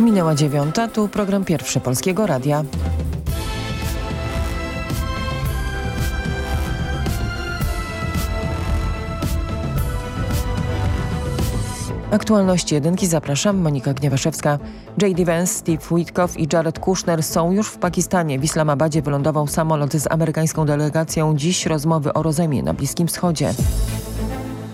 Minęła dziewiąta, tu program pierwszy Polskiego Radia. Aktualności jedynki zapraszam, Monika Gniewaszewska. J.D. Vance, Steve Witkoff i Jared Kushner są już w Pakistanie. W Islamabadzie wylądował samolot z amerykańską delegacją. Dziś rozmowy o rozejmie na Bliskim Wschodzie.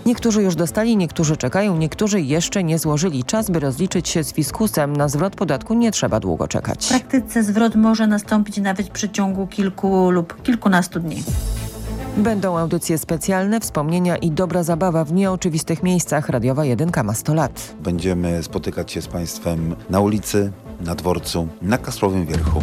Niektórzy już dostali, niektórzy czekają, niektórzy jeszcze nie złożyli. Czas, by rozliczyć się z fiskusem. Na zwrot podatku nie trzeba długo czekać. W praktyce zwrot może nastąpić nawet w przeciągu kilku lub kilkunastu dni. Będą audycje specjalne, wspomnienia i dobra zabawa w nieoczywistych miejscach. Radiowa Jedynka ma 100 lat. Będziemy spotykać się z Państwem na ulicy, na dworcu, na Kasprowym Wierchu.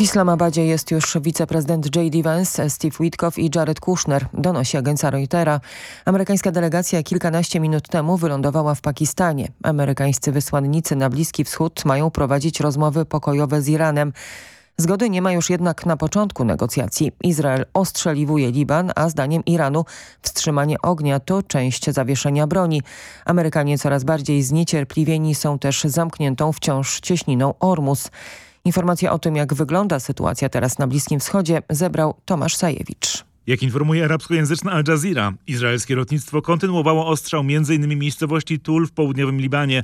W Islamabadzie jest już wiceprezydent J.D. Vance, Steve Witkoff i Jared Kushner, donosi agencja Reutera. Amerykańska delegacja kilkanaście minut temu wylądowała w Pakistanie. Amerykańscy wysłannicy na Bliski Wschód mają prowadzić rozmowy pokojowe z Iranem. Zgody nie ma już jednak na początku negocjacji. Izrael ostrzeliwuje Liban, a zdaniem Iranu wstrzymanie ognia to część zawieszenia broni. Amerykanie coraz bardziej zniecierpliwieni są też zamkniętą wciąż cieśniną Ormus. Informacje o tym, jak wygląda sytuacja teraz na Bliskim Wschodzie, zebrał Tomasz Sajewicz. Jak informuje arabskojęzyczna Al Jazeera, izraelskie lotnictwo kontynuowało ostrzał m.in. miejscowości Tul w południowym Libanie.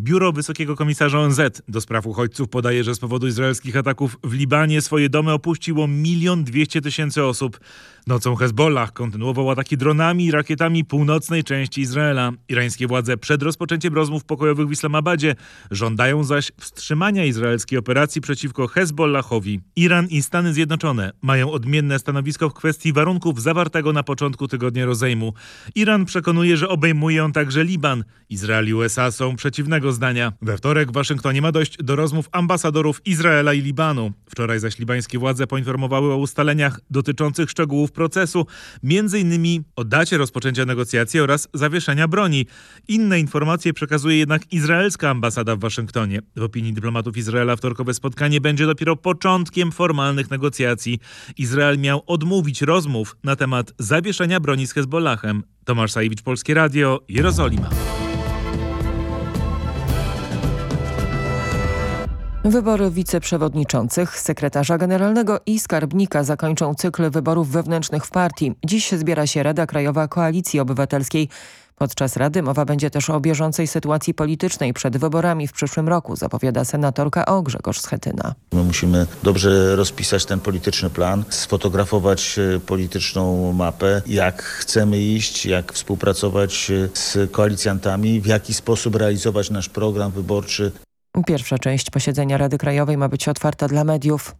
Biuro Wysokiego Komisarza ONZ do spraw uchodźców podaje, że z powodu izraelskich ataków w Libanie swoje domy opuściło milion dwieście tysięcy osób. Nocą Hezbollah kontynuował ataki dronami i rakietami północnej części Izraela. Irańskie władze przed rozpoczęciem rozmów pokojowych w Islamabadzie żądają zaś wstrzymania izraelskiej operacji przeciwko Hezbollahowi. Iran i Stany Zjednoczone mają odmienne stanowisko w kwestii warunków zawartego na początku tygodnia rozejmu. Iran przekonuje, że obejmuje on także Liban. Izrael i USA są przeciwnego zdania. We wtorek w Waszyngtonie ma dojść do rozmów ambasadorów Izraela i Libanu. Wczoraj zaś libańskie władze poinformowały o ustaleniach dotyczących szczegółów procesu, innymi o dacie rozpoczęcia negocjacji oraz zawieszenia broni. Inne informacje przekazuje jednak izraelska ambasada w Waszyngtonie. W opinii dyplomatów Izraela wtorkowe spotkanie będzie dopiero początkiem formalnych negocjacji. Izrael miał odmówić rozmów na temat zawieszenia broni z Hezbollahem. Tomasz Sajewicz, Polskie Radio, Jerozolima. Wybory wiceprzewodniczących, sekretarza generalnego i skarbnika zakończą cykl wyborów wewnętrznych w partii. Dziś zbiera się Rada Krajowa Koalicji Obywatelskiej. Podczas Rady mowa będzie też o bieżącej sytuacji politycznej przed wyborami w przyszłym roku, zapowiada senatorka O. Grzegorz Schetyna. My musimy dobrze rozpisać ten polityczny plan, sfotografować e, polityczną mapę, jak chcemy iść, jak współpracować e, z koalicjantami, w jaki sposób realizować nasz program wyborczy. Pierwsza część posiedzenia Rady Krajowej ma być otwarta dla mediów.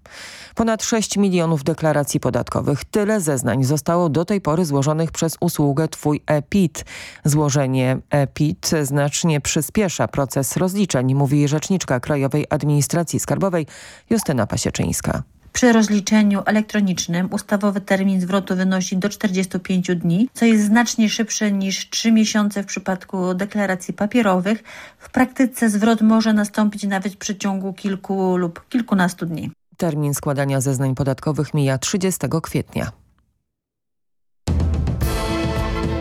Ponad 6 milionów deklaracji podatkowych. Tyle zeznań zostało do tej pory złożonych przez usługę Twój e-PIT. Złożenie e-PIT znacznie przyspiesza proces rozliczeń, mówi rzeczniczka Krajowej Administracji Skarbowej Justyna Pasieczyńska. Przy rozliczeniu elektronicznym ustawowy termin zwrotu wynosi do 45 dni, co jest znacznie szybsze niż 3 miesiące w przypadku deklaracji papierowych. W praktyce zwrot może nastąpić nawet w przeciągu kilku lub kilkunastu dni. Termin składania zeznań podatkowych mija 30 kwietnia.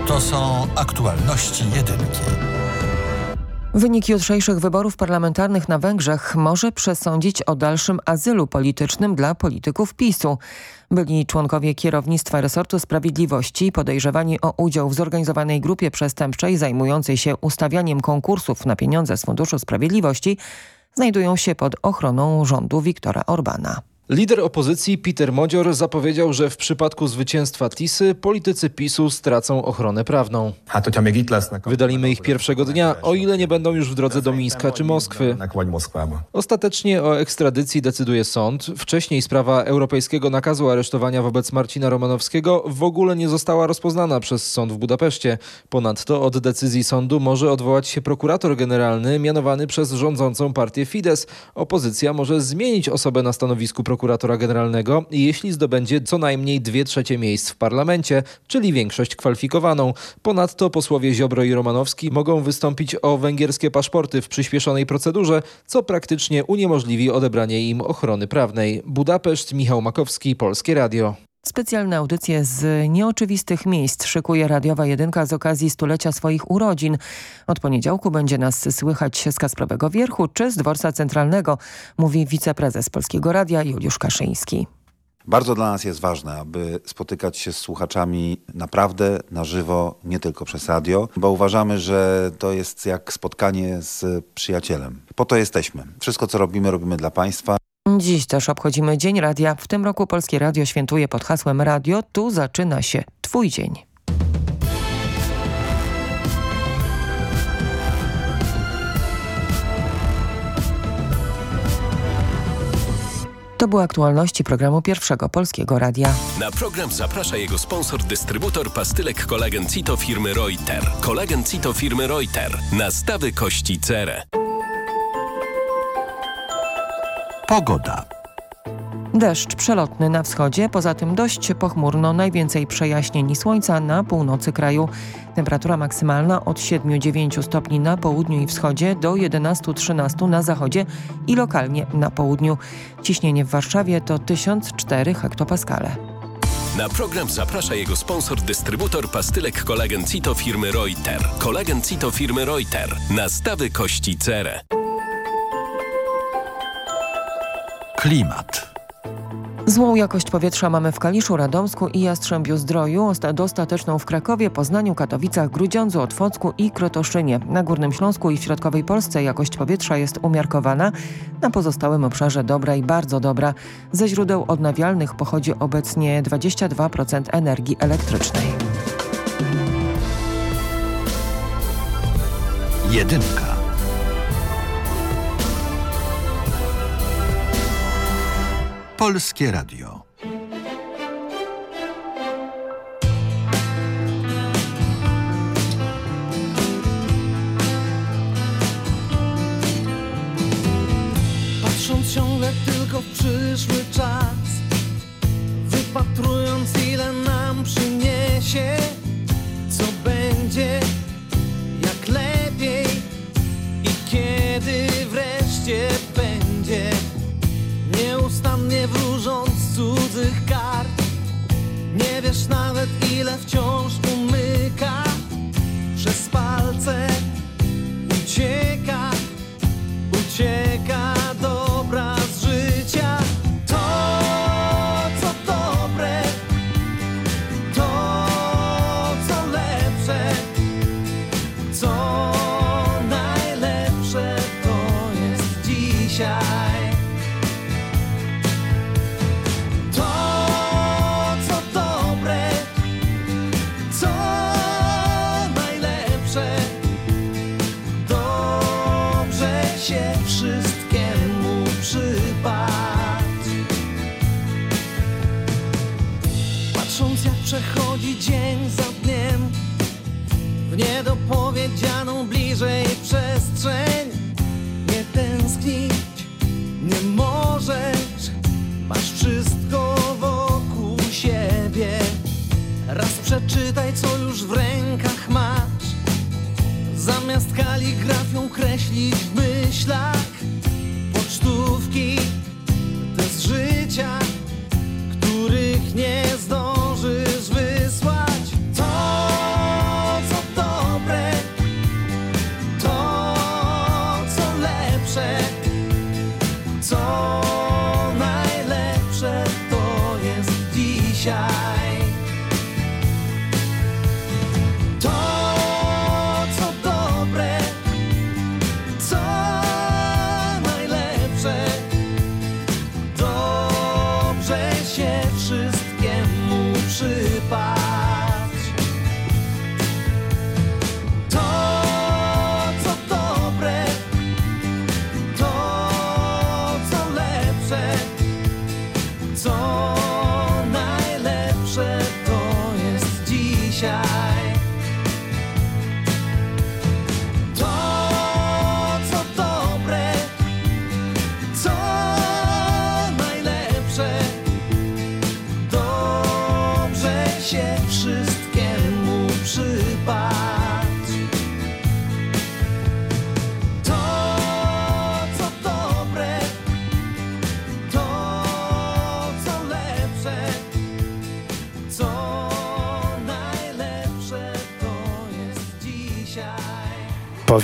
To są aktualności jedynki. Wynik jutrzejszych wyborów parlamentarnych na Węgrzech może przesądzić o dalszym azylu politycznym dla polityków PiSu. Byli członkowie kierownictwa resortu sprawiedliwości podejrzewani o udział w zorganizowanej grupie przestępczej zajmującej się ustawianiem konkursów na pieniądze z Funduszu Sprawiedliwości znajdują się pod ochroną rządu Viktora Orbana. Lider opozycji Peter Modzior zapowiedział, że w przypadku zwycięstwa Tisy politycy PiSu stracą ochronę prawną. Wydalimy ich pierwszego dnia, o ile nie będą już w drodze do Mińska czy Moskwy. Ostatecznie o ekstradycji decyduje sąd. Wcześniej sprawa europejskiego nakazu aresztowania wobec Marcina Romanowskiego w ogóle nie została rozpoznana przez sąd w Budapeszcie. Ponadto od decyzji sądu może odwołać się prokurator generalny mianowany przez rządzącą partię Fidesz. Opozycja może zmienić osobę na stanowisku prokuratora prokuratora generalnego, jeśli zdobędzie co najmniej dwie trzecie miejsc w parlamencie, czyli większość kwalifikowaną. Ponadto posłowie Ziobro i Romanowski mogą wystąpić o węgierskie paszporty w przyspieszonej procedurze, co praktycznie uniemożliwi odebranie im ochrony prawnej. Budapeszt, Michał Makowski, Polskie Radio. Specjalne audycje z nieoczywistych miejsc szykuje radiowa jedynka z okazji stulecia swoich urodzin. Od poniedziałku będzie nas słychać z Kasprowego Wierchu czy z Dworca Centralnego, mówi wiceprezes Polskiego Radia Juliusz Kaszyński. Bardzo dla nas jest ważne, aby spotykać się z słuchaczami naprawdę na żywo, nie tylko przez radio, bo uważamy, że to jest jak spotkanie z przyjacielem. Po to jesteśmy. Wszystko, co robimy, robimy dla Państwa. Dziś też obchodzimy Dzień Radia. W tym roku Polskie Radio świętuje pod hasłem Radio. Tu zaczyna się Twój dzień. To były aktualności programu Pierwszego Polskiego Radia. Na program zaprasza jego sponsor, dystrybutor pastylek kolagen Cito firmy Reuter. Kolagen Cito firmy Reuter. Nastawy kości cerę. Pogoda. Deszcz przelotny na wschodzie, poza tym dość pochmurno, najwięcej przejaśnień i słońca na północy kraju. Temperatura maksymalna od 7-9 stopni na południu i wschodzie do 11-13 na zachodzie i lokalnie na południu. Ciśnienie w Warszawie to 1004 hektopaskale. Na program zaprasza jego sponsor, dystrybutor pastylek kolagen Cito firmy Reuter. Kolagen Cito firmy Reuter. Nastawy kości cerę. Klimat. Złą jakość powietrza mamy w Kaliszu, Radomsku i Jastrzębiu Zdroju, dostateczną w Krakowie, Poznaniu, Katowicach, Grudziądzu, Otwocku i Krotoszynie. Na Górnym Śląsku i w Środkowej Polsce jakość powietrza jest umiarkowana, na pozostałym obszarze dobra i bardzo dobra. Ze źródeł odnawialnych pochodzi obecnie 22% energii elektrycznej. Jedynka. Polskie Radio. Patrząc ciągle tylko w przyszły czas Wypatrując ile nam przyniesie Co będzie, jak lepiej I kiedy wreszcie Nieustannie wróżąc cudzych kart. Nie wiesz nawet ile wciąż umyka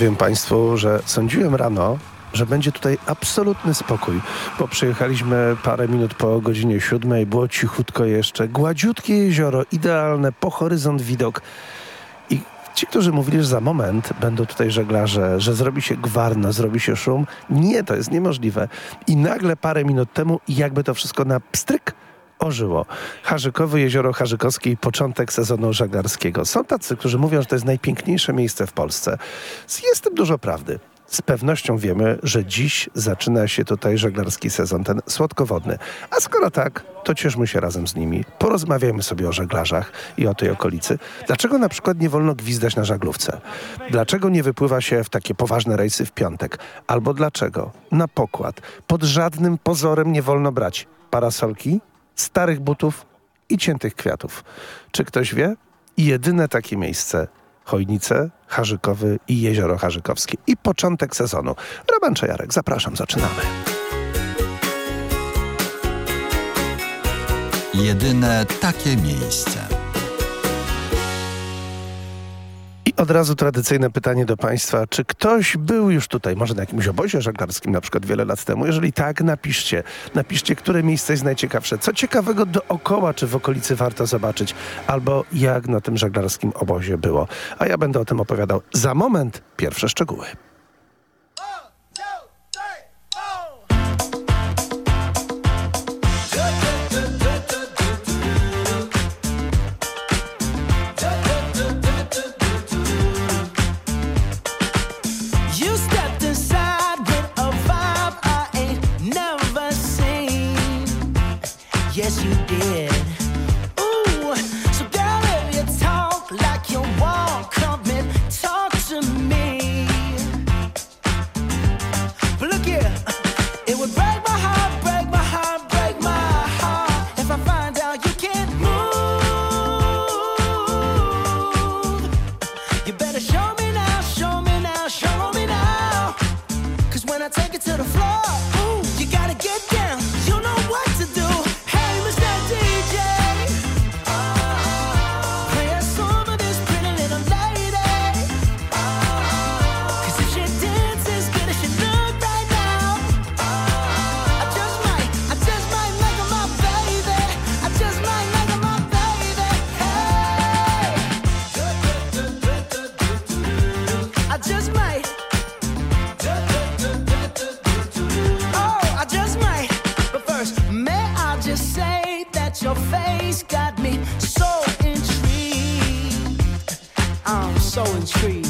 Powiem Państwu, że sądziłem rano, że będzie tutaj absolutny spokój, bo przyjechaliśmy parę minut po godzinie siódmej, było cichutko jeszcze, gładziutkie jezioro, idealne, po horyzont widok. I ci, którzy mówili, że za moment będą tutaj żeglarze, że zrobi się gwarno, zrobi się szum, nie, to jest niemożliwe. I nagle parę minut temu, jakby to wszystko na pstryk, ożyło. Harzykowe Jezioro Harzykowskie i początek sezonu żeglarskiego. Są tacy, którzy mówią, że to jest najpiękniejsze miejsce w Polsce. Jest w tym dużo prawdy. Z pewnością wiemy, że dziś zaczyna się tutaj żeglarski sezon, ten słodkowodny. A skoro tak, to cieszmy się razem z nimi. Porozmawiajmy sobie o żeglarzach i o tej okolicy. Dlaczego na przykład nie wolno gwizdać na żaglówce? Dlaczego nie wypływa się w takie poważne rejsy w piątek? Albo dlaczego na pokład pod żadnym pozorem nie wolno brać parasolki, starych butów i ciętych kwiatów? Czy ktoś wie? Jedyne takie miejsce Chojnice, Harzykowy i Jezioro Harzykowskie. I początek sezonu. Roman Czajarek, zapraszam, zaczynamy. Jedyne takie miejsce. I od razu tradycyjne pytanie do Państwa. Czy ktoś był już tutaj, może na jakimś obozie żeglarskim na przykład wiele lat temu? Jeżeli tak, napiszcie. Napiszcie, które miejsce jest najciekawsze. Co ciekawego dookoła, czy w okolicy warto zobaczyć? Albo jak na tym żeglarskim obozie było. A ja będę o tym opowiadał za moment. Pierwsze szczegóły. sowing trees.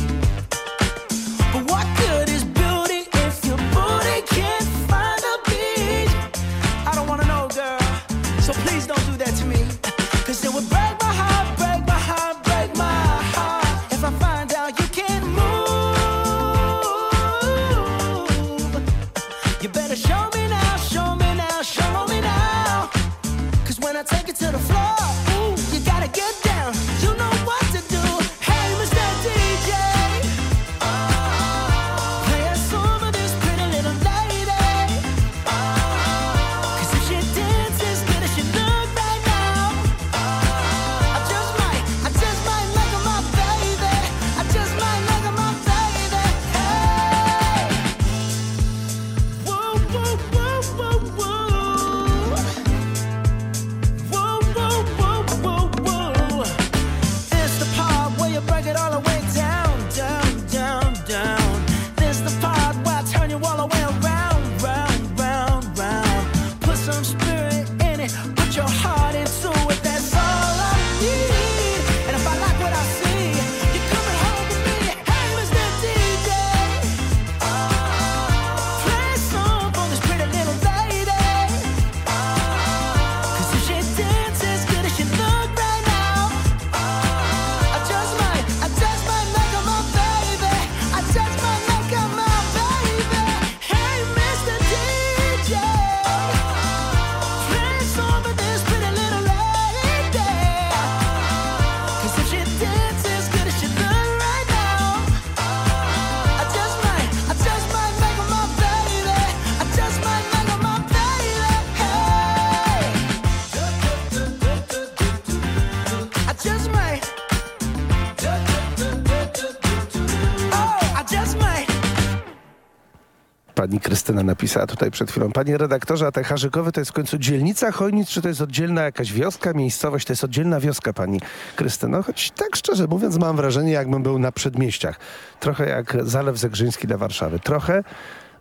Krystyna napisała tutaj przed chwilą. Panie redaktorze, a te Harzykowy to jest w końcu dzielnica Chojnic, czy to jest oddzielna jakaś wioska, miejscowość? To jest oddzielna wioska, pani Krystyno. Choć tak szczerze mówiąc mam wrażenie, jakbym był na przedmieściach. Trochę jak Zalew Zegrzyński dla Warszawy. Trochę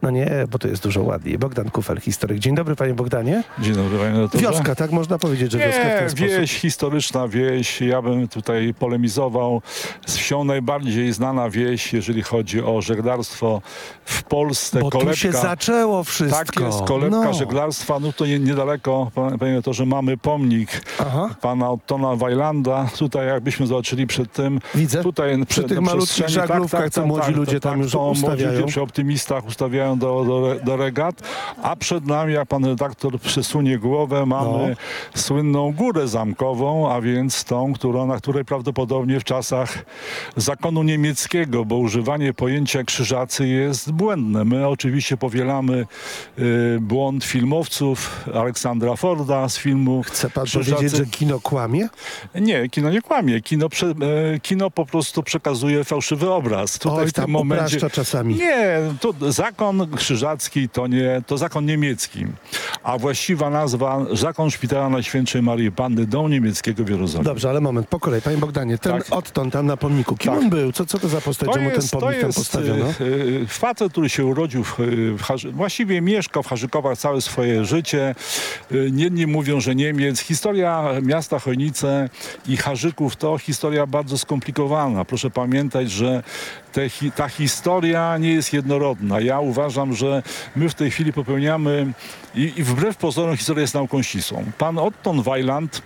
no nie, bo to jest dużo ładniej. Bogdan Kufel, historyk. Dzień dobry, panie Bogdanie. Dzień dobry, panie redaktorze. Wioska, tak można powiedzieć, że Nie, wioska w ten sposób. wieś, historyczna wieś. Ja bym tutaj polemizował z wsią najbardziej znana wieś, jeżeli chodzi o żeglarstwo w Polsce. Bo kolebka. tu się zaczęło wszystko. Tak jest, kolebka No. żeglarstwa. No to nie, niedaleko, panie redaktorze, mamy pomnik Aha. pana Ottona Wajlanda. Tutaj jakbyśmy zobaczyli przed tym. Widzę. Tutaj Przy tych na malutkich przestrzeni- żaglówkach, co młodzi ludzie tam już to Młodzi ustawiają. ludzie przy optymistach ustawiają do, do, do regat, a przed nami, jak pan redaktor przesunie głowę, mamy No. słynną górę zamkową, a więc tą, którą, na której prawdopodobnie w czasach zakonu niemieckiego, bo używanie pojęcia krzyżacy jest błędne. My oczywiście powielamy y, błąd filmowców Aleksandra Forda z filmu Chce pan Krzyżacy. powiedzieć, że kino kłamie? Nie, kino nie kłamie. Kino, prze, e, kino po prostu przekazuje fałszywy obraz. Tutaj Oj, w tym momencie. czasami. Nie, to zakon krzyżacki to nie, to zakon niemiecki. A właściwa nazwa Zakon Szpitala Najświętszej Marii Panny Dom Niemieckiego w Jerozolimie. Dobrze, ale moment, po kolei. Panie Bogdanie, ten Tak. odtąd tam na pomniku, kim Tak. on był? Co, co to za postać, że mu ten pomnik tam postawiono? e, e, facet, który się urodził, w, e, w Harzy, właściwie mieszkał w Harzykowach całe swoje życie. Jedni mówią, że Niemiec. Historia miasta Chojnice i Harzyków to historia bardzo skomplikowana. Proszę pamiętać, że te, ta historia nie jest jednorodna. Ja uważam, że my w tej chwili popełniamy i, i wbrew pozorom historia jest nauką ścisłą. Pan Otton Weiland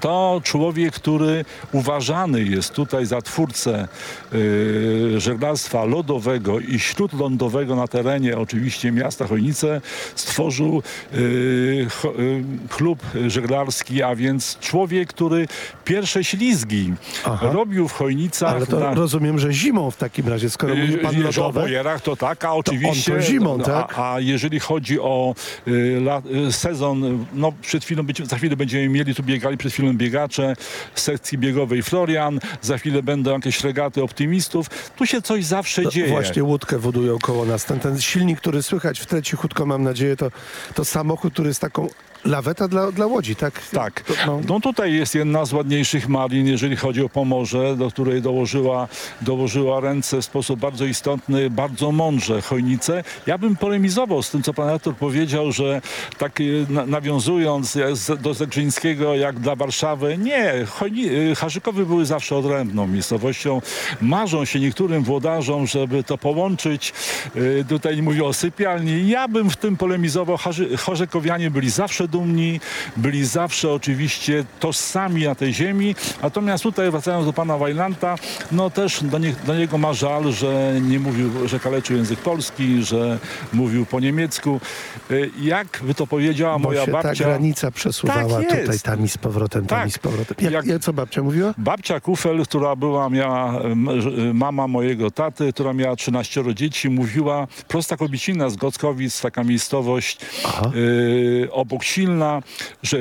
to człowiek, który uważany jest tutaj za twórcę y, żeglarstwa lodowego i śródlądowego na terenie oczywiście miasta Chojnice. Stworzył y, cho, y, klub żeglarski, a więc człowiek, który pierwsze ślizgi Aha. robił w Chojnicach. Ale to na- rozumiem, że zimą w takim razie, skoro mówi pan że o lodowe. bojerach to tak, a oczywiście... to zimą, a, tak? A jeżeli chodzi o y, la, sezon, no przed chwilą, będzie, za chwilę będziemy mieli, tu biegali przed chwilą biegacze z sekcji biegowej Florian, za chwilę będą jakieś regaty optymistów. Tu się coś zawsze No, dzieje. Właśnie łódkę budują koło nas. Ten, ten silnik, który słychać w tle cichutko, mam nadzieję, to, to samochód, który jest taką laweta dla, dla łodzi, tak? Tak. No. No tutaj jest jedna z ładniejszych marin, jeżeli chodzi o Pomorze, do której dołożyła, dołożyła ręce w sposób bardzo istotny, bardzo mądrze Chojnice. Ja bym polemizował z tym, co pan redaktor powiedział, że tak y, na, nawiązując e, do Zegrzyńskiego jak dla Warszawy, nie, Chojni, y, Harzykowy były zawsze odrębną miejscowością. Marzą się niektórym włodarzom, żeby to połączyć. Y, Tutaj mówię o sypialni. Ja bym w tym polemizował. Harzy, Chorzekowianie byli zawsze dumni, byli zawsze oczywiście tożsami na tej ziemi. Natomiast tutaj wracając do pana Wajlanta, no też do, nie, do niego ma żal, że nie mówił, że kaleczył język polski, że mówił po niemiecku. Y, Jak by to powiedziała Bo moja się ta babcia? granica przesuwała Tak tutaj, tam i z powrotem, tam Tak. i z powrotem. Jak, Jak-. Co babcia mówiła? Babcia Kufel, która była, miała mama mojego taty, która miała 13 dzieci, mówiła, prosta kobiecina z Gockowic, taka miejscowość y, obok Silna, że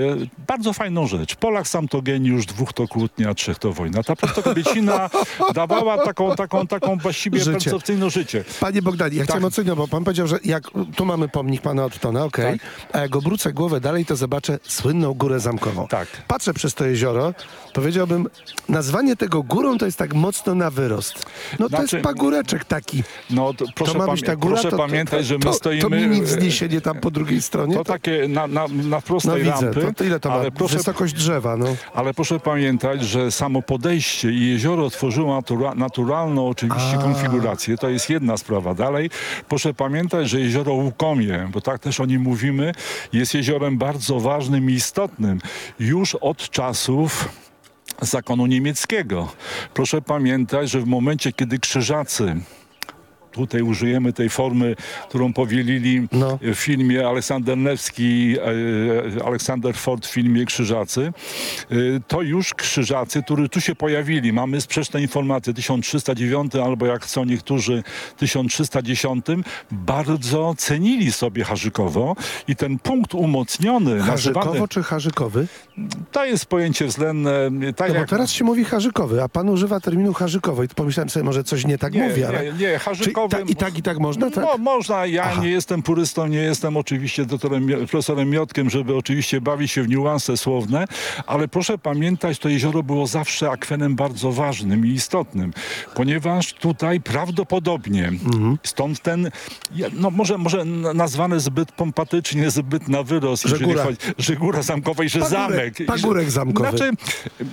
bardzo fajną rzecz. Polak sam to geniusz, dwóch to kłótnia, trzech to wojna. Ta prosta kobiecina dawała taką, taką, taką właściwie Życie. percepcyjną życie. Panie Bogdanie, ja Tak. chciałem ocenić, bo pan powiedział, że jak tu mamy pomnik pana Ottona, okej, a jak obrócę głowę dalej, to zobaczę słynną górę zamkową. Tak. Patrzę przez to jezioro, powiedziałbym, nazwanie tego górą to jest tak mocno na wyrost. No to Znaczy- jest pagóreczek taki. No, to proszę, to ma być ta góra, proszę to, to, pamiętać, że my to, stoimy... To mini e, wzniesienie tam po drugiej stronie. To takie na, na, na prostej no widzę, rampy. to, to ile to ma? ale proszę, Wysokość drzewa, no. Ale proszę pamiętać, że samo podejście i jezioro tworzyło natura naturalną oczywiście A. konfigurację. To jest jedna sprawa. Dalej, proszę pamiętać, że jezioro Łukomie, bo tak też o nim mówimy, jest jeziorem bardzo ważnym i istotnym już od czasów zakonu niemieckiego. Proszę pamiętać, że w momencie, kiedy krzyżacy Tutaj użyjemy tej formy, którą powielili No. w filmie Aleksander Newski, e, Aleksander Ford w filmie Krzyżacy. E, To już Krzyżacy, którzy tu się pojawili. Mamy sprzeczne informacje. 1309 albo jak chcą niektórzy 1310 bardzo cenili sobie Harzykowo i ten punkt umocniony Harzykowo nazywany, czy harzykowy? To jest pojęcie względne. Tak No bo jak teraz się mówi harzykowy, a pan używa terminu harzykowy i pomyślałem sobie, może coś nie tak nie, mówi, ale... nie, nie, Harzykowo zamkowy... I tak, i tak można, tak? No można, ja Aha. nie jestem purystą, nie jestem oczywiście doktorem, profesorem Miotkiem, żeby oczywiście bawić się w niuanse słowne, ale proszę pamiętać, to jezioro było zawsze akwenem bardzo ważnym i istotnym, ponieważ tutaj prawdopodobnie, Mhm. stąd ten, no może, może nazwane zbyt pompatycznie, zbyt na wyrost, Że jeżeli chodzi, że góra zamkowa i że zamek. I że- pagórek zamkowy. Znaczy,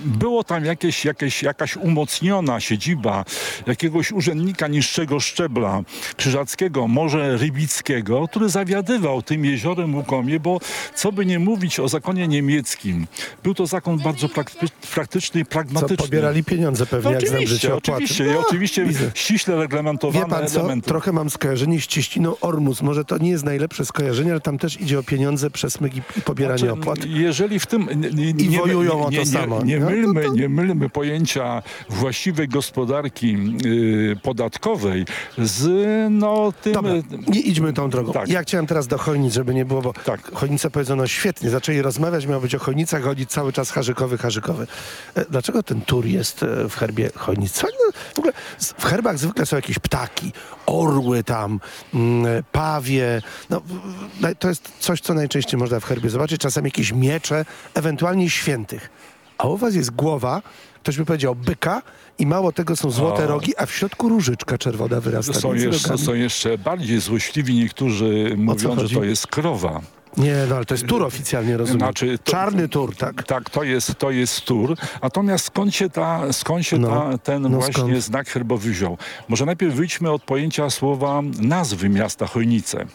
było tam jakieś, jakieś, jakaś umocniona siedziba jakiegoś urzędnika niższego szczebla krzyżackiego, może rybickiego, który zawiadywał tym jeziorem Łukomie, bo co by nie mówić o zakonie niemieckim, był to zakon bardzo prakty- praktyczny i Co pragmatyczny. pobierali pieniądze pewnie, No jak znam życie opłaty. oczywiście, No, oczywiście widzę. ściśle reglamentowane Wie pan co? elementy. Trochę mam skojarzenie z Cieściną Ormus. Może to nie jest najlepsze skojarzenie, ale tam też idzie o pieniądze, przesmyk i, pobieranie Znaczy, opłat. Jeżeli w tym I nie, wojują o to samo, Nie, no mylmy, nie mylmy pojęcia właściwej gospodarki y, podatkowej z no tym... Dobra, nie idźmy tą drogą. Tak. Ja chciałem teraz do Chojnic, żeby nie było, bo Tak. Chojnice powiedzono świetnie. Zaczęli rozmawiać, miał być o Chojnicach, chodzić cały czas harzykowy, harzykowy. E, Dlaczego ten tur jest e, w herbie Chojnic? W ogóle w herbach zwykle są jakieś ptaki, orły tam, mm, pawie. No, to jest coś, co najczęściej można w herbie zobaczyć. Czasem jakieś miecze, ewentualnie świętych. A u was jest głowa, ktoś by powiedział byka i mało tego są złote O. rogi, a w środku różyczka czerwona wyrasta. Są jeszcze, są jeszcze bardziej złośliwi niektórzy mówią, że to jest krowa. Nie, no ale to jest tur oficjalnie, rozumiem. Znaczy, to- Czarny tur, tak. Tak, to jest, to jest tur. Natomiast skąd się, ta, skąd się No, ta, ten no właśnie skąd? znak herbowy wziął? Może najpierw wyjdźmy od pojęcia słowa nazwy miasta Chojnice.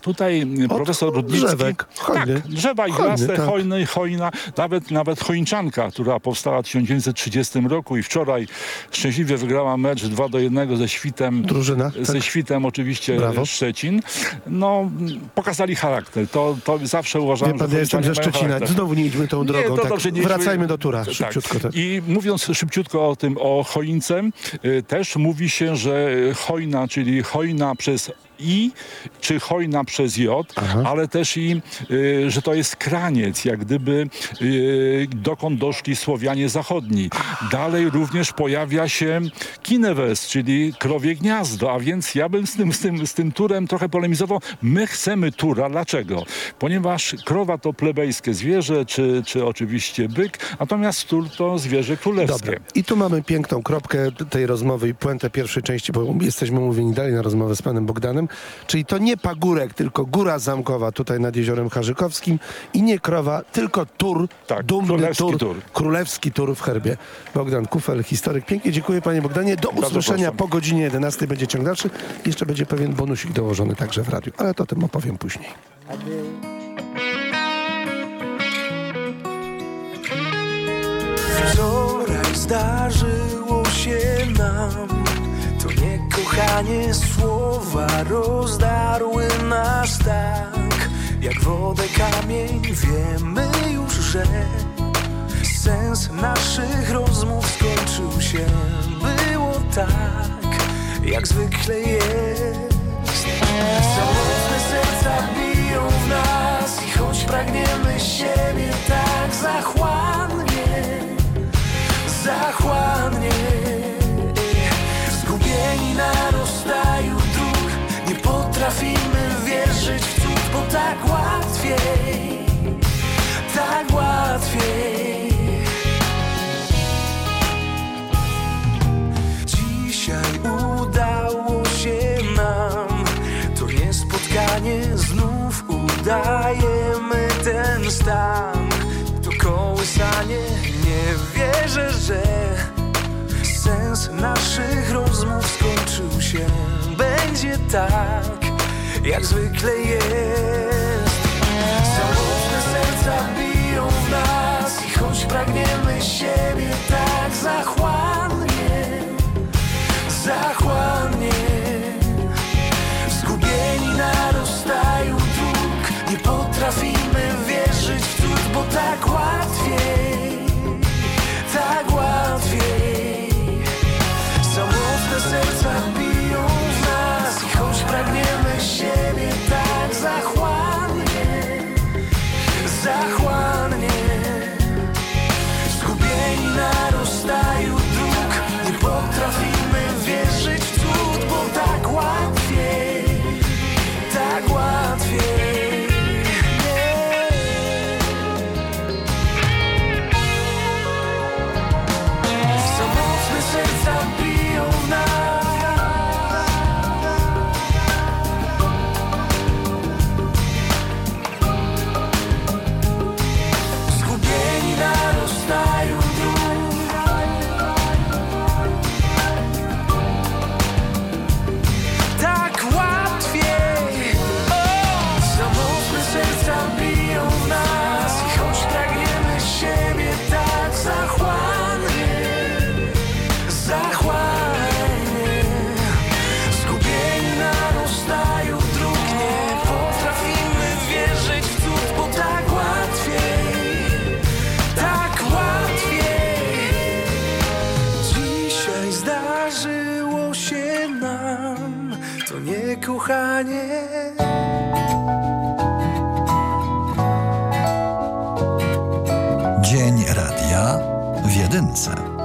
Tutaj mm, profesor Rudnicki... drzewek, hojny. Tak, drzewa Hojny, iglaste, tak. hojny, hojna, nawet, nawet choinczanka, która powstała w 1930 roku i wczoraj szczęśliwie wygrała mecz 2 do 1 ze Świtem. Drużyna, Ze tak. Świtem oczywiście Brawo. Szczecin. No, pokazali charakter. To, to zawsze uważam, Wie pan, że ja jestem ze Szczecina. charakter. Znowu nie idźmy tą drogą. Nie, to tak. dobrze, nie Wracajmy do tura, szybciutko. Tak. I mówiąc szybciutko o tym, o choince, y, też mówi się, że hojna, czyli hojna przez i, czy hojna przez j, ale też i, y, że to jest kraniec, jak gdyby y, dokąd doszli Słowianie zachodni. Dalej również pojawia się kinewes, czyli krowie gniazdo, a więc ja bym z tym, z tym, z tym turem trochę polemizował. My chcemy tura. Dlaczego? Ponieważ krowa to plebejskie zwierzę, czy, czy oczywiście byk, natomiast tur to zwierzę królewskie. Dobra. I tu mamy piękną kropkę tej rozmowy i puentę pierwszej części, bo jesteśmy umówieni dalej na rozmowę z panem Bogdanem. Czyli to nie pagórek, tylko góra zamkowa tutaj nad jeziorem Harzykowskim i nie krowa, tylko tur, Tak, dumny królewski tur, tur. królewski tur w herbie. Bogdan Kufel, historyk. Pięknie dziękuję panie Bogdanie. Do usłyszenia po godzinie 11 będzie ciąg dalszy. Jeszcze będzie pewien bonusik dołożony także w radiu, ale to o tym opowiem później. Wczoraj zdarzyło się nam kochanie słowa rozdarły nas tak Jak wodę kamień. Wiemy już, że Sens naszych rozmów skończył się. Było tak, jak zwykle jest. Samotne serca biją w nas I choć pragniemy siebie tak zachłannie łatwiej Tak łatwiej. Dzisiaj udało się nam. To nie spotkanie Znów udajemy ten stan. To kołysanie Nie wierzę, że Sens naszych rozmów skończył się. Będzie tak Jak zwykle jest serca biją w nas. I choć pragniemy siebie tak zachłannie kochanie. Dzień Radia w Jedynce.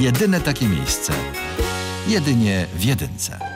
Jedyne takie miejsce. Jedynie w jedynce.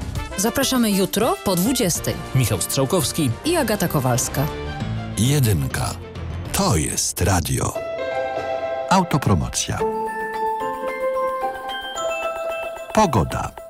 Zapraszamy jutro po 20. Michał Strzałkowski i Agata Kowalska. Jedynka. To jest radio. Autopromocja. Pogoda.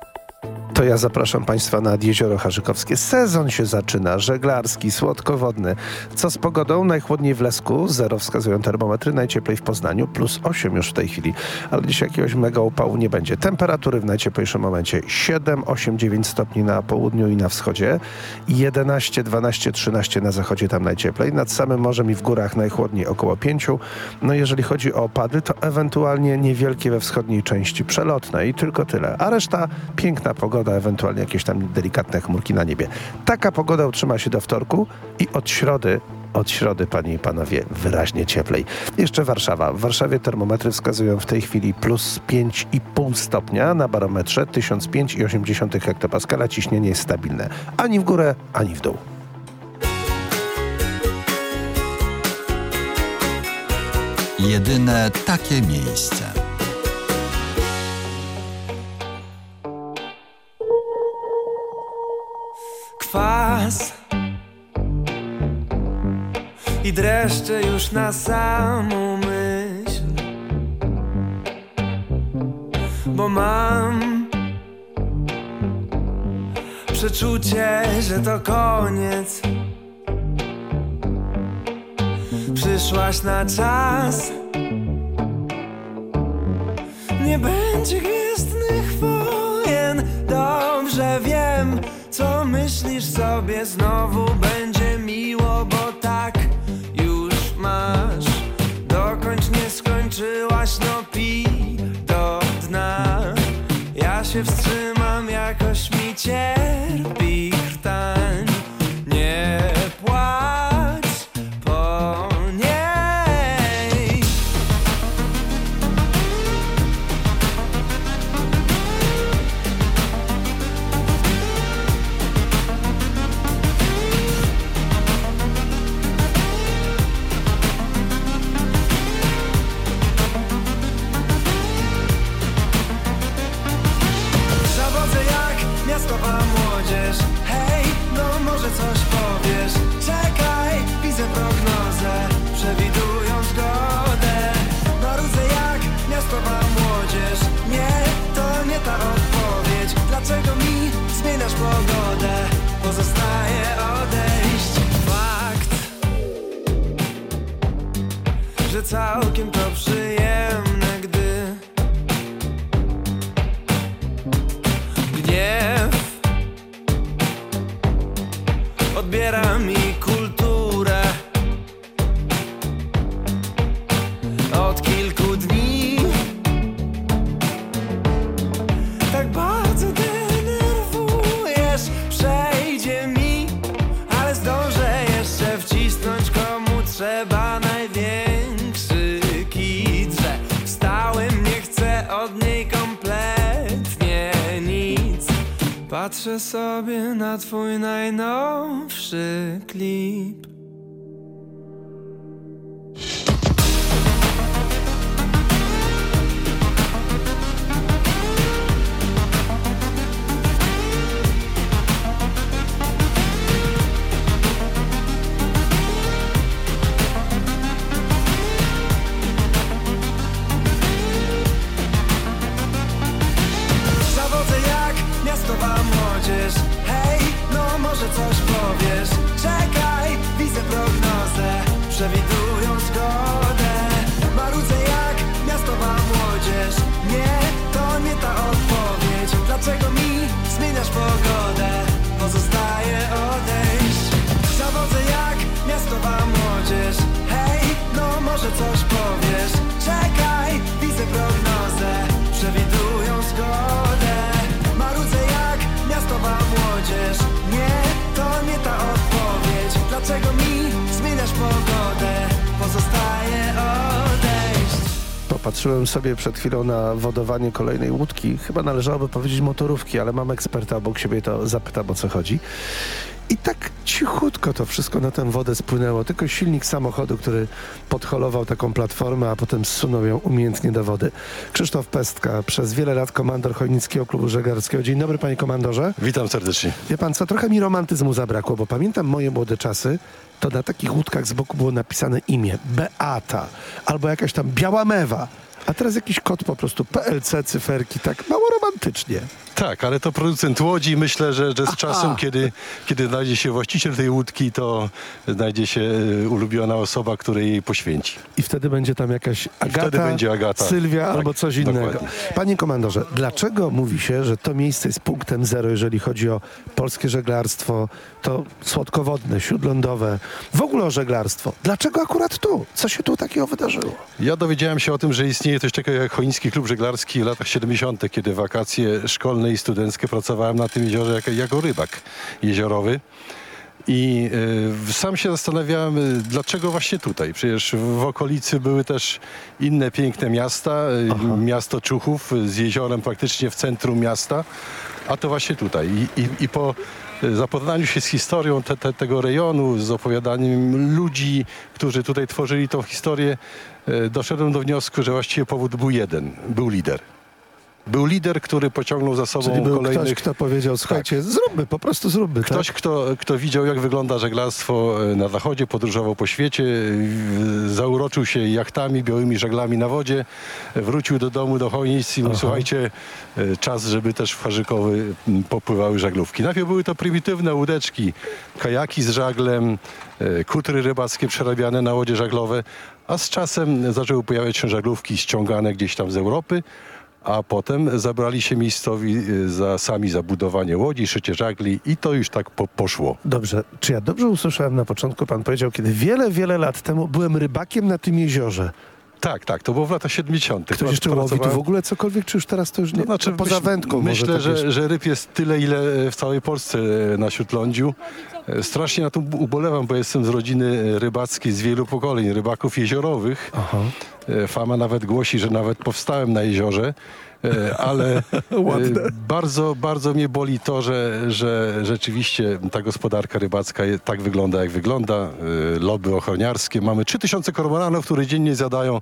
To ja zapraszam Państwa nad Jezioro Harzykowskie. Sezon się zaczyna, żeglarski, słodkowodny. Co z pogodą? Najchłodniej w Lesku, zero wskazują termometry, najcieplej w Poznaniu, plus 8 już w tej chwili. Ale dziś jakiegoś mega upału nie będzie. Temperatury w najcieplejszym momencie 7, 8, 9 stopni na południu i na wschodzie, 11, 12, 13 na zachodzie tam najcieplej. Nad samym morzem i w górach najchłodniej około 5. No jeżeli chodzi o opady, to ewentualnie niewielkie we wschodniej części przelotne i tylko tyle. A reszta piękna pogoda ewentualnie jakieś tam delikatne chmurki na niebie. Taka pogoda utrzyma się do wtorku i od środy od środy, panie i panowie, wyraźnie cieplej. Jeszcze Warszawa. W Warszawie termometry wskazują w tej chwili plus 5,5 stopnia na barometrze 1005,8 hektopaskala. Ciśnienie jest stabilne. Ani w górę, ani w dół. Jedyne takie miejsce. Kwas I dreszcze już na samą myśl. Bo mam Przeczucie, że to koniec. Przyszłaś na czas. Nie będzie gwiezdnych wojen. Dobrze wiem co myślisz sobie? Znowu będzie miło, bo tak już masz. Dokończ nie skończyłaś, no pi do dna. Ja się wstrzymam, jakoś mi cierpi Patrzę sobie na twój najnowszy klip Patrzyłem sobie przed chwilą na wodowanie kolejnej łódki. Chyba należałoby powiedzieć motorówki, ale mam eksperta obok siebie, to zapytam o co chodzi. I tak cichutko to wszystko na tę wodę spłynęło. Tylko silnik samochodu, który podholował taką platformę, a potem zsunął ją umiejętnie do wody. Krzysztof Pestka, przez wiele lat komandor Chojnickiego Klubu Żeglarskiego. Dzień dobry, panie komandorze. Witam serdecznie. Wie pan co, trochę mi romantyzmu zabrakło, bo pamiętam moje młode czasy, to na takich łódkach z boku było napisane imię Beata albo jakaś tam biała mewa. A teraz jakiś kod po prostu PLC, cyferki, tak mało romantycznie. Tak, ale to producent łodzi. Myślę, że, że z czasem, kiedy, kiedy znajdzie się właściciel tej łódki, to znajdzie się e, ulubiona osoba, której jej poświęci. I wtedy będzie tam jakaś Agata, Agata. Sylwia Tak, albo coś innego. dokładnie. Panie komandorze, dlaczego mówi się, że to miejsce jest punktem zero, jeżeli chodzi o polskie żeglarstwo, to słodkowodne, śródlądowe, w ogóle o żeglarstwo? Dlaczego akurat tu? Co się tu takiego wydarzyło? Ja dowiedziałem się o tym, że istnieje coś takiego jak Chojnicki Klub Żeglarski w latach 70., kiedy wakacje szkolne i studenckie pracowałem na tym jeziorze jako, jako rybak jeziorowy. I y, sam się zastanawiałem, y, dlaczego właśnie tutaj. Przecież w okolicy były też inne piękne miasta, y, miasto Czuchów z jeziorem praktycznie w centrum miasta, a to właśnie tutaj. I, i, i po zapoznaniu się z historią te, te, tego rejonu, z opowiadaniem ludzi, którzy tutaj tworzyli tą historię, doszedłem do wniosku, że właściwie powód był jeden, był lider. Był lider, który pociągnął za sobą Czyli był kolejnych... ktoś, kto powiedział, słuchajcie, zróbmy, po prostu zróbmy. Tak. Ktoś, tak? kto, kto widział, jak wygląda żeglarstwo e, na zachodzie, podróżował po świecie, zauroczył się jachtami, białymi żaglami na wodzie, wrócił do domu, do Chojnic i mówi, słuchajcie, e, czas, żeby też w Harzykowy popływały żaglówki. Najpierw były to prymitywne łódeczki, kajaki z żaglem, e, kutry rybackie przerabiane na łodzie żaglowe, a z czasem zaczęły pojawiać się żaglówki ściągane gdzieś tam z Europy, a potem zabrali się miejscowi e, za, sami za budowanie łodzi, szycie żagli i to już tak po, poszło. Dobrze, czy ja dobrze usłyszałem na początku, pan powiedział, kiedy wiele, wiele lat temu byłem rybakiem na tym jeziorze. Tak, tak, to było w latach 70. Ktoś jeszcze łowi tu w ogóle cokolwiek, czy już teraz to już nie? No, znaczy, poza myśl- wędką Myślę, tak że, że ryb jest tyle, ile w całej Polsce e, na Śródlądziu. E, Strasznie na to ubolewam, bo jestem z rodziny rybackiej z wielu pokoleń, rybaków jeziorowych. E, Fama nawet głosi, że nawet powstałem na jeziorze. E, Ale e, bardzo, bardzo mnie boli to, że, że rzeczywiście ta gospodarka rybacka tak wygląda, jak wygląda. E, Lobby ochroniarskie. Mamy 3000 kormoranów, które dziennie zjadają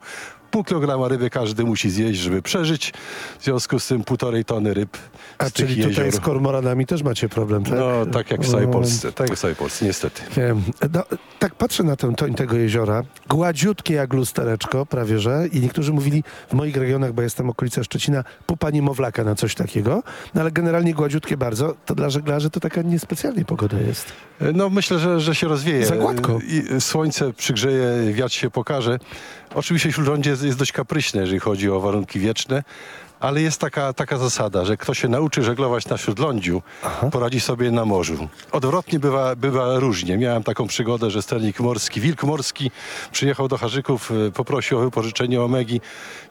pół kilograma ryby każdy musi zjeść, żeby przeżyć. W związku z tym półtorej tony ryb A z tych czyli tutaj jezior. z kormoranami też macie problem, tak? No, tak jak w całej Polsce, tak jak w całej Polsce, niestety. Wiem. No, tak patrzę na tę toń tego jeziora, gładziutkie jak lustereczko, prawie że. I niektórzy mówili w moich regionach, bo jestem okolica Szczecina, pupa niemowlaka na coś takiego. No ale generalnie gładziutkie bardzo. To dla żeglarzy to taka niespecjalnie pogoda jest. No myślę, że, że się rozwieje. Za gładko. I słońce przygrzeje, wiatr się pokaże. Oczywiście Śródlądzie jest, jest dość kapryśne, jeżeli chodzi o warunki wieczne, ale jest taka, taka zasada, że kto się nauczy żeglować na Śródlądziu, poradzi sobie na morzu. Odwrotnie bywa, bywa różnie. Miałem taką przygodę, że sternik morski, wilk morski przyjechał do Harzyków, e, poprosił o wypożyczenie omegi.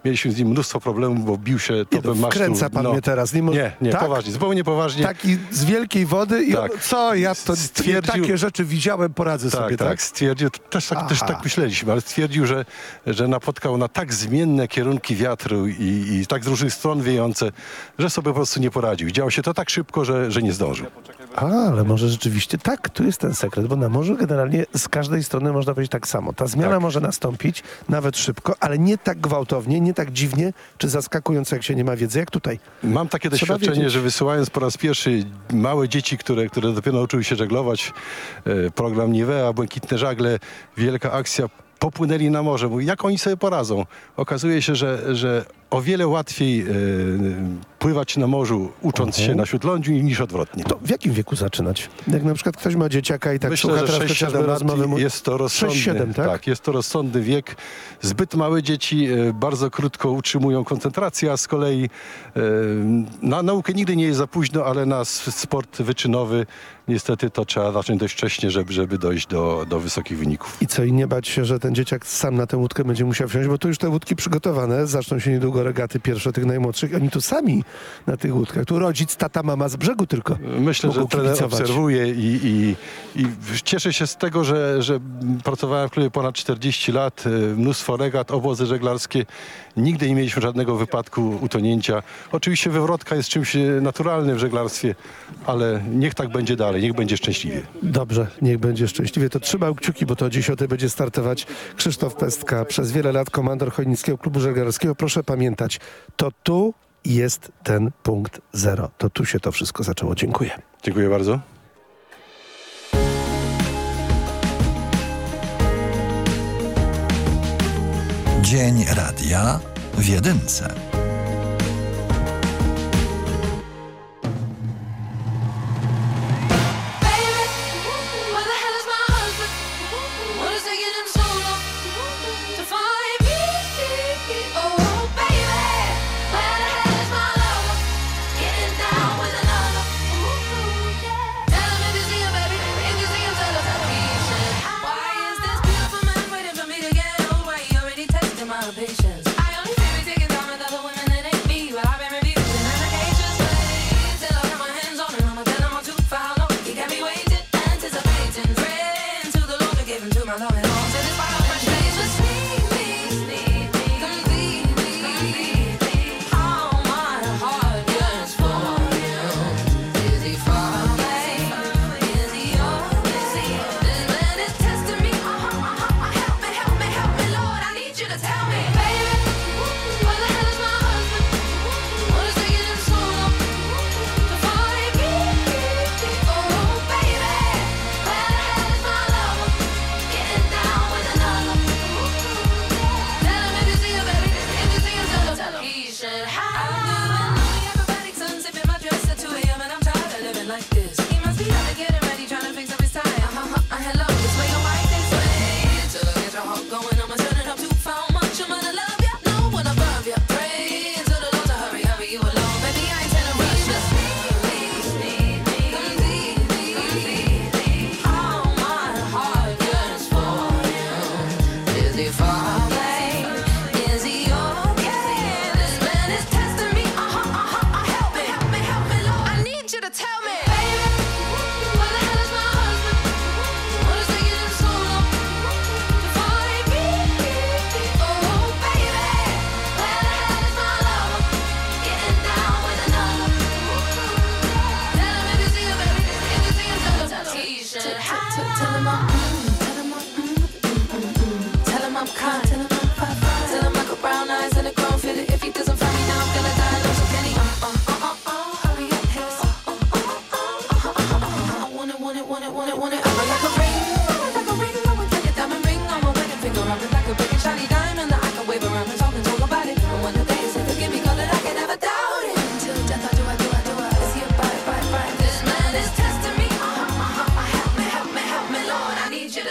Mieliśmy z nim mnóstwo problemów, bo bił się topem masztu. Wkręca pan No. mnie teraz. Nie, Nie, nie, tak? poważnie, zupełnie poważnie. Taki z wielkiej wody i Tak. on, co, ja to Stwierdził- takie rzeczy widziałem, poradzę Tak, sobie, tak, tak? stwierdził, też tak, też Aha. tak myśleliśmy, ale stwierdził, że, że napotkał na tak zmienne kierunki wiatru i, i tak z różnych stron wiejące, że sobie po prostu nie poradził. Działo się to tak szybko, że, że nie zdążył. A, ale może rzeczywiście tak, tu jest ten sekret, bo na morzu generalnie z każdej strony można powiedzieć tak samo. Ta zmiana Tak. może nastąpić nawet szybko, ale nie tak gwałtownie, nie tak dziwnie, czy zaskakująco, jak się nie ma wiedzy, jak tutaj. Mam takie Trzeba doświadczenie, wiedzieć. że wysyłając po raz pierwszy małe dzieci, które, które dopiero nauczyły się żeglować, e, program Nivea, Błękitne Żagle, wielka akcja, popłynęli na morze. Jak oni sobie poradzą? Okazuje się, że, że o wiele łatwiej e, pływać na morzu, ucząc Mhm. się na śródlądziu, niż odwrotnie. To w jakim wieku zaczynać? Jak na przykład ktoś ma dzieciaka i tak Myślę, słucha że teraz 6-7 chociażby lat rozmowy. mu- jest to rozsądny. 6-7, tak? jest to rozsądny wiek. Zbyt małe dzieci e, bardzo krótko utrzymują koncentrację, a z kolei e, na naukę nigdy nie jest za późno, ale na sport wyczynowy niestety to trzeba zacząć dość wcześnie, żeby, żeby dojść do, do wysokich wyników. I co, i nie bać się, że ten dzieciak sam na tę łódkę będzie musiał wsiąść, bo tu już te łódki przygotowane zaczną się niedługo regaty pierwsze tych najmłodszych. Oni tu sami na tych łódkach. Tu rodzic, tata, mama z brzegu tylko Myślę, że trener kibicować. obserwuje i, i, i cieszę się z tego, że, że pracowałem w klubie ponad 40 lat, e, mnóstwo regat, obozy żeglarskie. Nigdy nie mieliśmy żadnego wypadku utonięcia. Oczywiście wywrotka jest czymś e, naturalnym w żeglarstwie, ale niech tak będzie dalej, niech będzie szczęśliwie. Dobrze, niech będzie szczęśliwie. To trzymał kciuki, bo to o 10 będzie startować Krzysztof Pestka, przez wiele lat komandor Chojnickiego Klubu Żeglarskiego. Proszę pamiętać, to tu jest ten punkt zero. To tu się to wszystko zaczęło. Dziękuję. Dziękuję bardzo. Dzień radia w jedynce.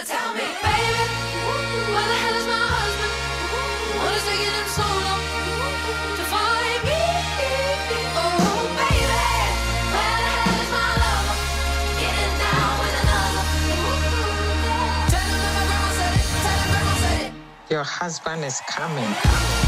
Tell me, baby. Where the hell is my husband? So long to find me? Oh, baby. Where the hell is my lover? Getting down with another. Tell him that my grandma said it. Tell him grandma said it. Your husband is coming.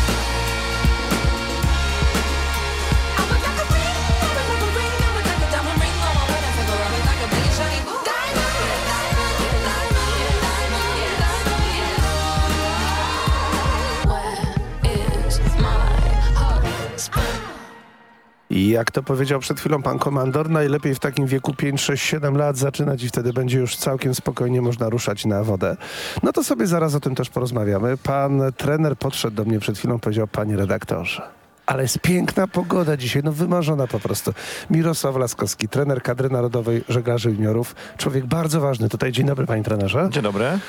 I jak to powiedział przed chwilą pan komandor, najlepiej w takim wieku 5, 6, 7 lat zaczynać i wtedy będzie już całkiem spokojnie można ruszać na wodę. No to sobie zaraz o tym też porozmawiamy. Pan trener podszedł do mnie przed chwilą, powiedział, panie redaktorze, ale jest piękna pogoda dzisiaj, no wymarzona po prostu. Mirosław Laskowski, trener kadry narodowej żeglarzy juniorów. Człowiek bardzo ważny tutaj. Dzień dobry panie trenerze. Dzień dobry.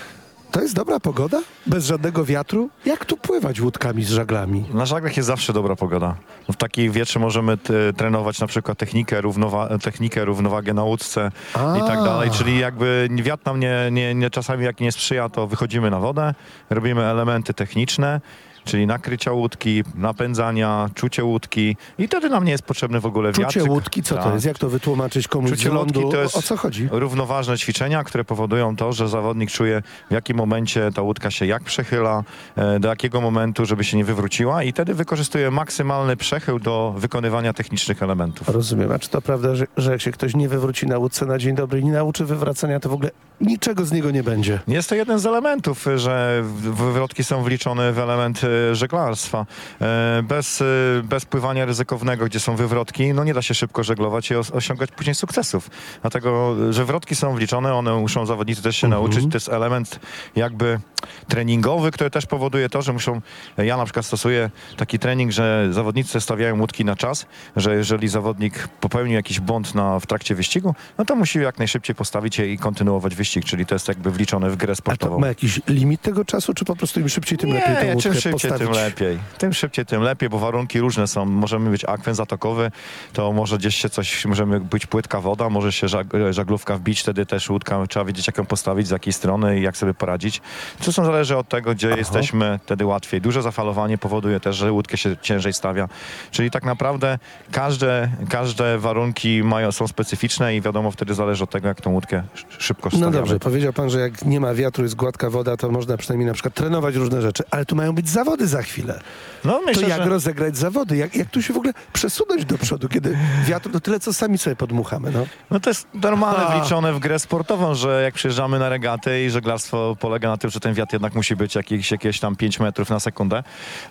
To jest dobra pogoda? Bez żadnego wiatru? Jak tu pływać łódkami z żaglami? Na żaglach jest zawsze dobra pogoda. W takiej wietrze możemy trenować na przykład technikę, równowa technikę, równowagę na łódce A. i tak dalej. Czyli jakby wiatr nam nie, nie, nie czasami jak nie sprzyja, to wychodzimy na wodę, robimy elementy techniczne. Czyli nakrycia łódki, napędzania, czucie łódki i wtedy nam nie jest potrzebny w ogóle wiatr. Czucie łódki, co to Tak. jest? Jak to wytłumaczyć komuś Czucie z lądu? łódki to jest O co chodzi? równoważne ćwiczenia, które powodują to, że zawodnik czuje w jakim momencie ta łódka się jak przechyla, e, do jakiego momentu, żeby się nie wywróciła i wtedy wykorzystuje maksymalny przechył do wykonywania technicznych elementów. Rozumiem. A czy to prawda, że, że jak się ktoś nie wywróci na łódce na dzień dobry i nie nauczy wywracania, to w ogóle niczego z niego nie będzie? Jest to jeden z elementów, że wywrotki są wliczone w element e, żeglarstwa. E, Bez, e, bez pływania ryzykownego, gdzie są wywrotki, no nie da się szybko żeglować i os- osiągać później sukcesów. Dlatego, że wywrotki są wliczone, one muszą zawodnicy też się Mhm. nauczyć. To jest element jakby treningowy, który też powoduje to, że muszą, ja na przykład stosuję taki trening, że zawodnicy stawiają łódki na czas, że jeżeli zawodnik popełnił jakiś błąd na, w trakcie wyścigu, no to musi jak najszybciej postawić je i kontynuować wyścig, czyli to jest jakby wliczone w grę A to sportową. ma jakiś limit tego czasu, czy po prostu im szybciej, tym lepiej tą Nie, łódkę czym szybciej, postawić? tym lepiej. Tym szybciej, tym lepiej, bo warunki różne są. Możemy być akwen zatokowy, to może gdzieś się coś, możemy być płytka woda, może się żag, żaglówka wbić, wtedy też łódka, trzeba wiedzieć jak ją postawić, z jakiej strony i jak sobie poradzić. To są zależy od tego, gdzie jesteśmy, wtedy łatwiej. Duże zafalowanie powoduje też, że łódkę się ciężej stawia. Czyli tak naprawdę każde, każde warunki mają, są specyficzne i wiadomo, wtedy zależy od tego, jak tą łódkę sz- szybko No stawiamy. dobrze, powiedział pan, że jak nie ma wiatru, jest gładka woda, to można przynajmniej na przykład trenować różne rzeczy, ale tu mają być zawody za chwilę. No, myślę, to jak że- rozegrać zawody? Jak, jak tu się w ogóle przesunąć do przodu, kiedy wiatr to tyle, co sami sobie podmuchamy, no? No to jest normalne A. wliczone w grę sportową, że jak przyjeżdżamy na regatę i żeglarstwo polega na tym, że ten wiatr jednak musi być jakieś, jakieś tam 5 metrów na sekundę.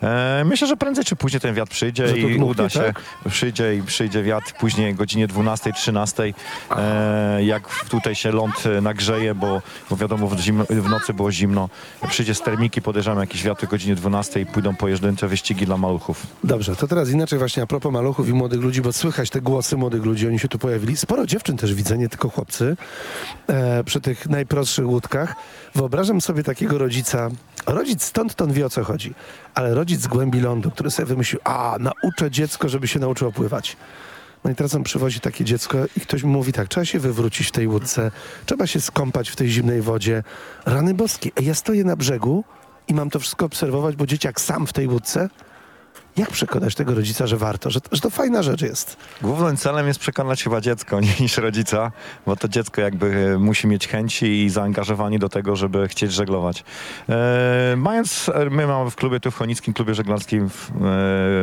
E, myślę, że prędzej czy później ten wiatr przyjdzie i dmuchnie, uda się. tak? Przyjdzie i przyjdzie wiatr później o godzinie 12, 13, e, jak tutaj się ląd e, nagrzeje, bo, bo wiadomo w, zim, w nocy było zimno. Przyjdzie z termiki, podejrzewam jakiś wiatr o godzinie 12 i pójdą pojedyncze wyścigi dla maluchów. Dobrze, to teraz inaczej właśnie a propos maluchów i młodych ludzi, bo słychać te głosy młodych ludzi, oni się tu pojawili. Sporo dziewczyn też widzę, nie tylko chłopcy, e, przy tych najprostszych łódkach. Wyobrażam sobie takiego rodzica, rodzic stąd to on wie o co chodzi, ale rodzic z głębi lądu, który sobie wymyślił, a nauczę dziecko, żeby się nauczyło pływać. No i teraz on przywozi takie dziecko i ktoś mu mówi tak, trzeba się wywrócić w tej łódce, trzeba się skąpać w tej zimnej wodzie. Rany boskie, ja stoję na brzegu i mam to wszystko obserwować, bo dzieciak sam w tej łódce. Jak przekonać tego rodzica, że warto, że, że to fajna rzecz jest? Głównym celem jest przekonać chyba dziecko niż rodzica, bo to dziecko jakby e, musi mieć chęci i zaangażowanie do tego, żeby chcieć żeglować. E, mając, e, my mamy w klubie tu w Chonickim Klubie Żeglarskim w,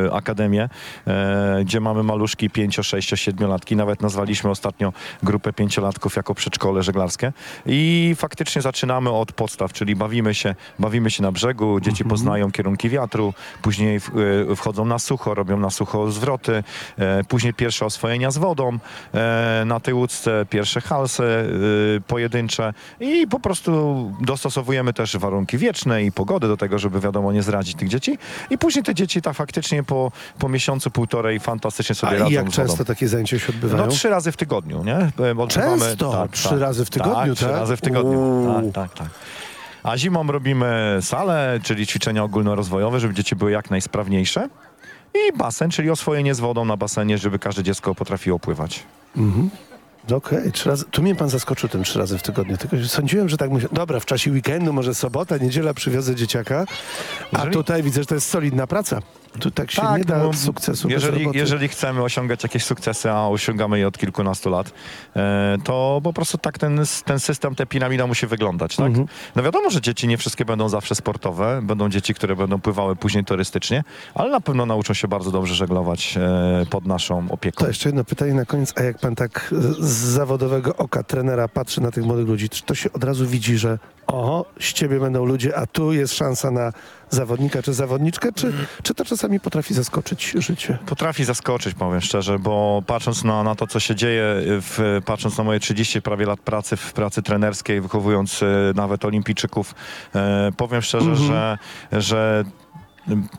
e, Akademię, e, gdzie mamy maluszki 5, 6, 7 latki. Nawet nazwaliśmy ostatnio grupę pięciolatków jako przedszkole żeglarskie. I faktycznie zaczynamy od podstaw, czyli bawimy się, bawimy się na brzegu, dzieci poznają kierunki wiatru, później w, e, wchodzą na sucho, robią na sucho zwroty, e, później pierwsze oswojenia z wodą e, na tej łódce, pierwsze halse e, pojedyncze i po prostu dostosowujemy też warunki wieczne i pogody do tego, żeby wiadomo nie zrazić tych dzieci i później te dzieci tak faktycznie po, po miesiącu, półtorej fantastycznie sobie A radzą i jak często takie zajęcia się odbywają? No trzy razy w tygodniu, nie? Odbywamy- Często? Trzy razy w tygodniu, tak? Trzy tak? razy w tygodniu, tak, tak, tak. A zimą robimy salę, czyli ćwiczenia ogólnorozwojowe, żeby dzieci były jak najsprawniejsze. I basen, czyli oswojenie z wodą na basenie, żeby każde dziecko potrafiło pływać. Mhm. Okej, trzy razy. Tu mnie pan zaskoczył tym trzy razy w tygodniu. Tylko sądziłem, że tak myślę. Dobra, w czasie weekendu, może sobota, niedziela przywiozę dzieciaka. A Jeżeli- tutaj widzę, że to jest solidna praca. Tu tak się nie da no, sukcesu jeżeli, jeżeli chcemy osiągać jakieś sukcesy, a osiągamy je od kilkunastu lat, e, to po prostu tak ten, ten system, ta piramida musi wyglądać, tak? Mhm. No wiadomo, że dzieci nie wszystkie będą zawsze sportowe, będą dzieci, które będą pływały później turystycznie, ale na pewno nauczą się bardzo dobrze żeglować e, pod naszą opieką. To jeszcze jedno pytanie na koniec. A jak pan tak z z zawodowego oka trenera patrzy na tych młodych ludzi, czy to się od razu widzi, że oho, z ciebie będą ludzie, a tu jest szansa na zawodnika czy zawodniczkę, czy, czy to czasami potrafi zaskoczyć życie? Potrafi zaskoczyć, powiem szczerze, bo patrząc na, na to, co się dzieje, w, patrząc na moje 30 prawie lat pracy w pracy trenerskiej, wychowując e, nawet olimpijczyków, e, powiem szczerze, Mhm. że, że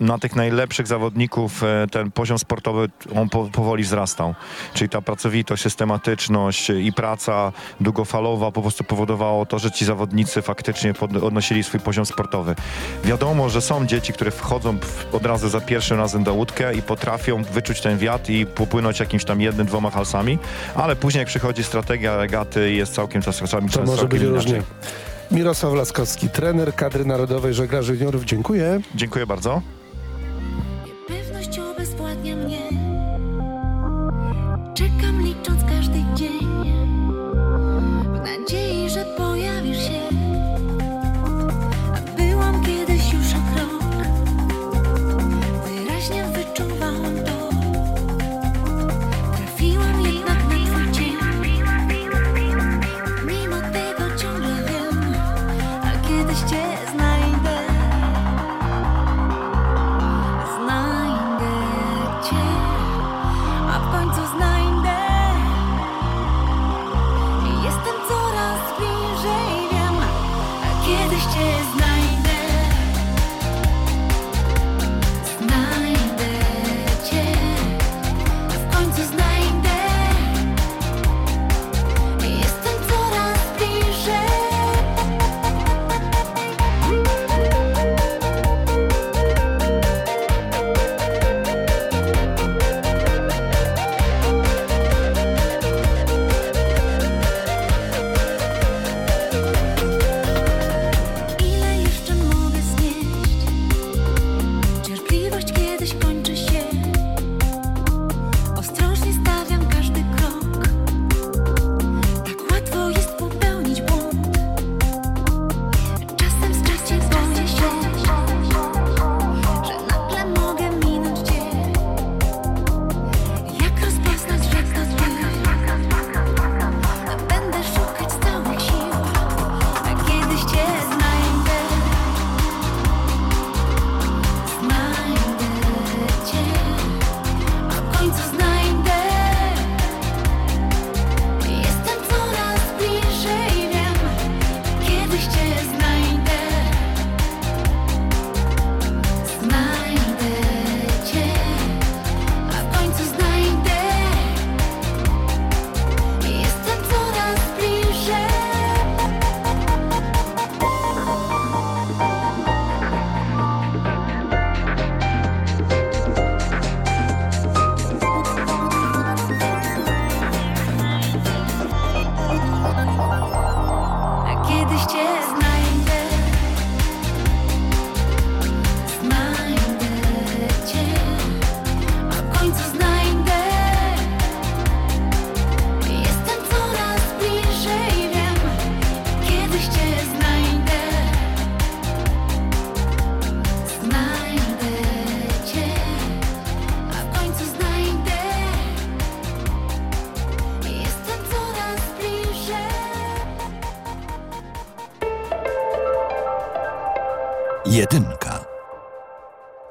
na tych najlepszych zawodników e, ten poziom sportowy on po, powoli wzrastał. Czyli ta pracowitość, systematyczność i praca długofalowa po prostu powodowało to, że ci zawodnicy faktycznie podnosili swój poziom sportowy. Wiadomo, że są dzieci, które wchodzą od razu za pierwszym razem do łódkę i potrafią wyczuć ten wiatr i popłynąć jakimś tam jednym, dwoma halsami, ale później jak przychodzi strategia regaty jest całkiem czasami To może być różnie. Mirosław Laskowski, trener kadry narodowej żeglarzy juniorów. Dziękuję. Dziękuję bardzo. Niepewność obezwładnia mnie.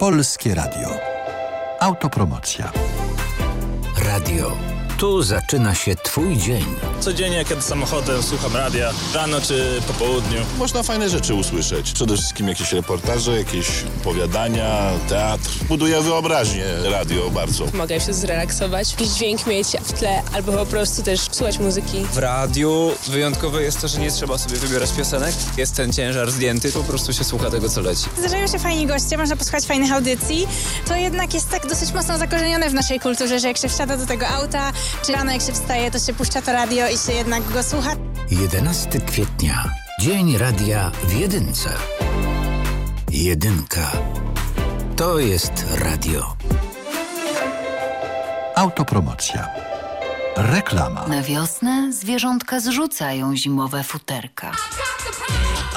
Polskie Radio. Autopromocja. Radio. Tu zaczyna się Twój dzień. Codziennie, kiedy samochodem słucham radia, rano czy po południu. Można fajne rzeczy usłyszeć. Przede wszystkim jakieś reportaże, jakieś opowiadania, teatr. Buduje wyobraźnię radio bardzo. Mogę się zrelaksować, jakiś dźwięk mieć w tle, albo po prostu też słuchać muzyki. W radiu wyjątkowe jest to, że nie trzeba sobie wybierać piosenek. Jest ten ciężar zdjęty, po prostu się słucha tego, co leci. Zdarzają się fajni goście, można posłuchać fajnych audycji. To jednak jest tak dosyć mocno zakorzenione w naszej kulturze, że jak się wsiada do tego auta, czy rano jak się wstaje, to się puszcza to radio i się jednak go słucha. 11 kwietnia. Dzień radia w jedynce. Jedynka. To jest radio. Autopromocja. Reklama. Na wiosnę zwierzątka zrzucają zimowe futerka.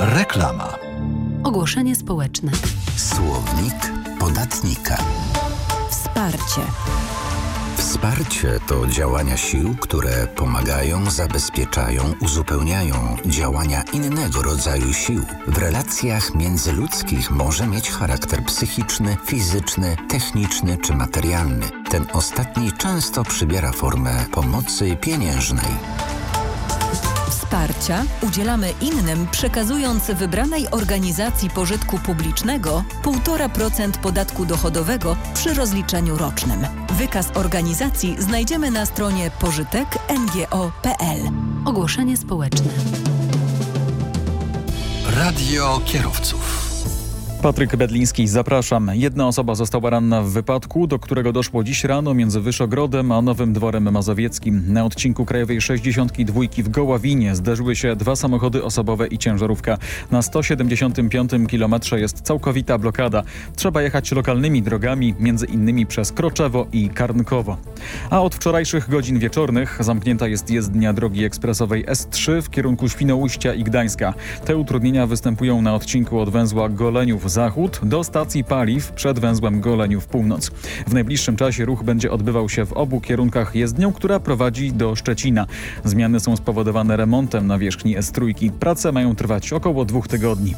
Reklama. Ogłoszenie społeczne. Słownik podatnika. Wsparcie. Wsparcie to działania sił, które pomagają, zabezpieczają, uzupełniają działania innego rodzaju sił. W relacjach międzyludzkich może mieć charakter psychiczny, fizyczny, techniczny czy materialny. Ten ostatni często przybiera formę pomocy pieniężnej. Wsparcia udzielamy innym przekazując wybranej organizacji pożytku publicznego 1,5% podatku dochodowego przy rozliczeniu rocznym. Wykaz organizacji znajdziemy na stronie pożytek.ngo.pl. Ogłoszenie społeczne. Radio kierowców. Patryk Bedliński, zapraszam. Jedna osoba została ranna w wypadku, do którego doszło dziś rano między Wyszogrodem a Nowym Dworem Mazowieckim. Na odcinku Krajowej 62 w Goławinie zderzyły się dwa samochody osobowe i ciężarówka. Na 175 km jest całkowita blokada. Trzeba jechać lokalnymi drogami, między innymi przez Kroczewo i Karnkowo. A od wczorajszych godzin wieczornych zamknięta jest jezdnia drogi ekspresowej S3 w kierunku Świnoujścia i Gdańska. Te utrudnienia występują na odcinku od węzła Goleniów zachód do stacji paliw przed węzłem Goleniów północ. W najbliższym czasie ruch będzie odbywał się w obu kierunkach jezdnią, która prowadzi do Szczecina. Zmiany są spowodowane remontem nawierzchni S3. Prace mają trwać około dwóch tygodni.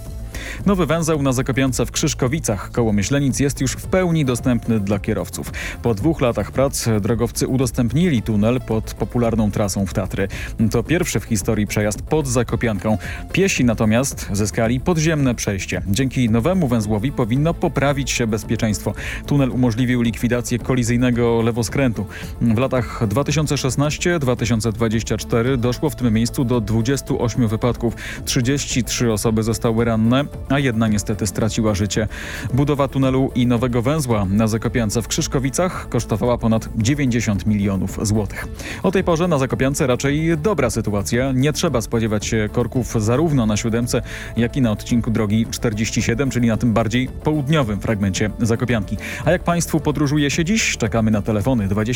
Nowy węzeł na Zakopiance w Krzyszkowicach koło Myślenic jest już w pełni dostępny dla kierowców. Po dwóch latach prac drogowcy udostępnili tunel pod popularną trasą w Tatry. To pierwszy w historii przejazd pod Zakopianką. Piesi natomiast zyskali podziemne przejście. Dzięki nowemu węzłowi powinno poprawić się bezpieczeństwo. Tunel umożliwił likwidację kolizyjnego lewoskrętu. W latach 2016-2024 doszło w tym miejscu do 28 wypadków. 33 osoby zostały ranne, a jedna niestety straciła życie. Budowa tunelu i nowego węzła na Zakopiance w Krzyszkowicach kosztowała ponad 90 milionów złotych. O tej porze na Zakopiance raczej dobra sytuacja. Nie trzeba spodziewać się korków zarówno na siódemce, jak i na odcinku drogi 47, czyli na tym bardziej południowym fragmencie Zakopianki. A jak Państwu podróżuje się dziś? Czekamy na telefony 22